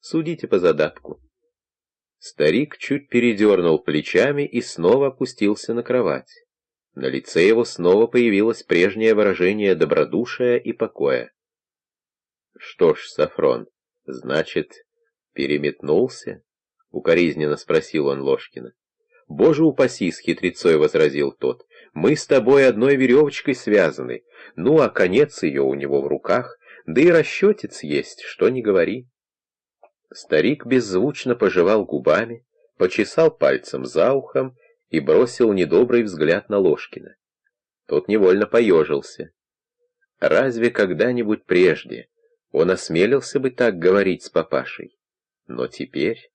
Судите по задатку. Старик чуть передернул плечами и снова опустился на кровать. На лице его снова появилось прежнее выражение добродушия и покоя. «Что ж, Сафрон, значит, переметнулся?» — укоризненно спросил он Ложкина. «Боже упаси!» — с хитрецой возразил тот. «Мы с тобой одной веревочкой связаны, ну а конец ее у него в руках, да и расчетец есть, что не говори». Старик беззвучно пожевал губами, почесал пальцем за ухом и бросил недобрый взгляд на Ложкина. Тот невольно поежился. Разве когда-нибудь прежде он осмелился бы так говорить с папашей? Но теперь...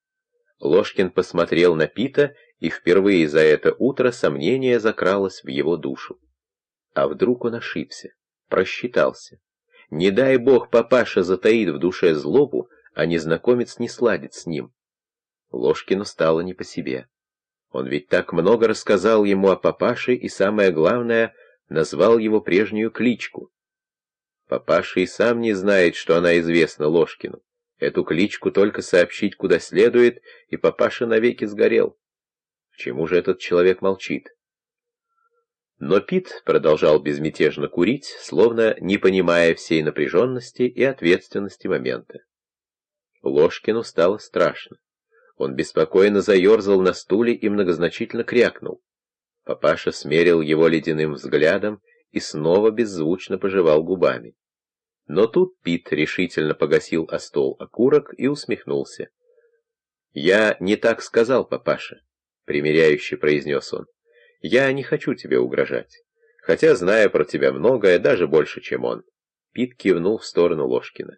Ложкин посмотрел на Пита, и впервые за это утро сомнение закралось в его душу. А вдруг он ошибся, просчитался? Не дай бог папаша затаит в душе злобу, а незнакомец не сладит с ним. Ложкину стало не по себе. Он ведь так много рассказал ему о папаше и, самое главное, назвал его прежнюю кличку. Папаша и сам не знает, что она известна Ложкину. Эту кличку только сообщить куда следует, и папаша навеки сгорел. Чему же этот человек молчит? Но Пит продолжал безмятежно курить, словно не понимая всей напряженности и ответственности момента. Ложкину стало страшно. Он беспокойно заерзал на стуле и многозначительно крякнул. Папаша смерил его ледяным взглядом и снова беззвучно пожевал губами. Но тут Пит решительно погасил о стол окурок и усмехнулся. «Я не так сказал, папаша», — примиряюще произнес он. «Я не хочу тебе угрожать, хотя, зная про тебя многое, даже больше, чем он». Пит кивнул в сторону Ложкина.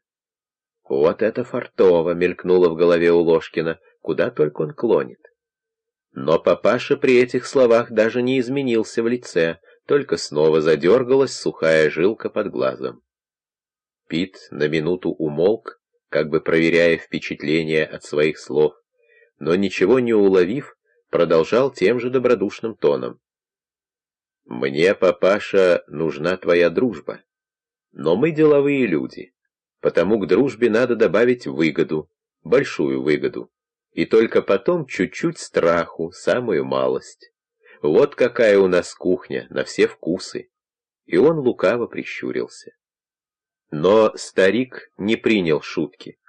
Вот это фартово мелькнуло в голове у Ложкина, куда только он клонит. Но папаша при этих словах даже не изменился в лице, только снова задергалась сухая жилка под глазом. Пит на минуту умолк, как бы проверяя впечатление от своих слов, но ничего не уловив, продолжал тем же добродушным тоном. «Мне, папаша, нужна твоя дружба, но мы деловые люди» потому к дружбе надо добавить выгоду, большую выгоду, и только потом чуть-чуть страху, самую малость. Вот какая у нас кухня, на все вкусы. И он лукаво прищурился. Но старик не принял шутки.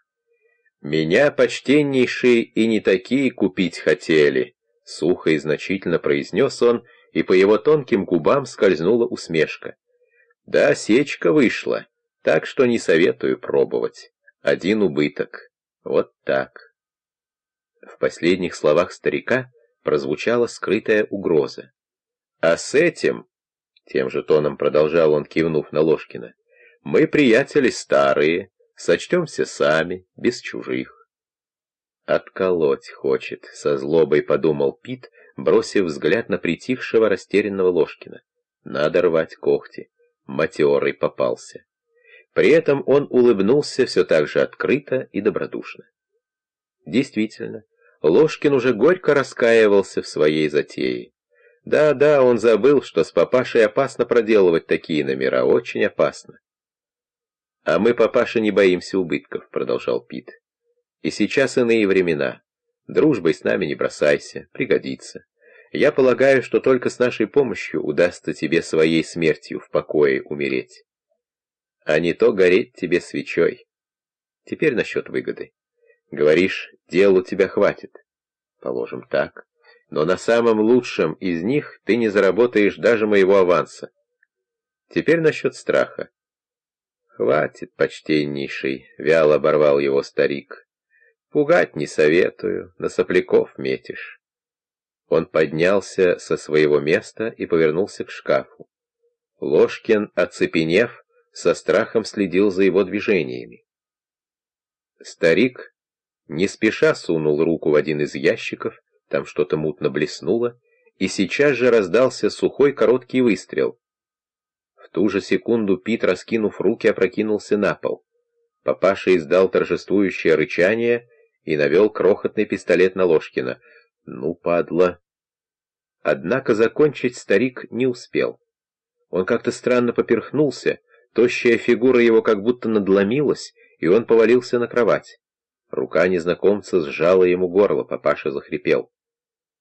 «Меня, почтеннейшие, и не такие купить хотели», — сухо и значительно произнес он, и по его тонким губам скользнула усмешка. «Да, сечка вышла, так что не советую пробовать. Один убыток. Вот так. В последних словах старика прозвучала скрытая угроза. А с этим, тем же тоном продолжал он, кивнув на Ложкина, мы приятели старые, сочтемся сами, без чужих. Отколоть хочет, со злобой подумал Пит, бросив взгляд на притихшего растерянного Ложкина. Надо рвать когти. Матерый попался. При этом он улыбнулся все так же открыто и добродушно. Действительно, Ложкин уже горько раскаивался в своей затее. Да-да, он забыл, что с папашей опасно проделывать такие номера, очень опасно. «А мы, папаша, не боимся убытков», — продолжал Пит. «И сейчас иные времена. Дружбой с нами не бросайся, пригодится. Я полагаю, что только с нашей помощью удастся тебе своей смертью в покое умереть» а не то гореть тебе свечой. Теперь насчет выгоды. Говоришь, дел у тебя хватит. Положим так. Но на самом лучшем из них ты не заработаешь даже моего аванса. Теперь насчет страха. Хватит, почтеннейший, вяло оборвал его старик. Пугать не советую, на сопляков метишь. Он поднялся со своего места и повернулся к шкафу. Ложкин, оцепенев, со страхом следил за его движениями. Старик не спеша сунул руку в один из ящиков, там что-то мутно блеснуло, и сейчас же раздался сухой короткий выстрел. В ту же секунду Пит, раскинув руки, опрокинулся на пол. Папаша издал торжествующее рычание и навел крохотный пистолет на Ложкина. «Ну, падла!» Однако закончить старик не успел. Он как-то странно поперхнулся, Тощая фигура его как будто надломилась, и он повалился на кровать. Рука незнакомца сжала ему горло, папаша захрипел.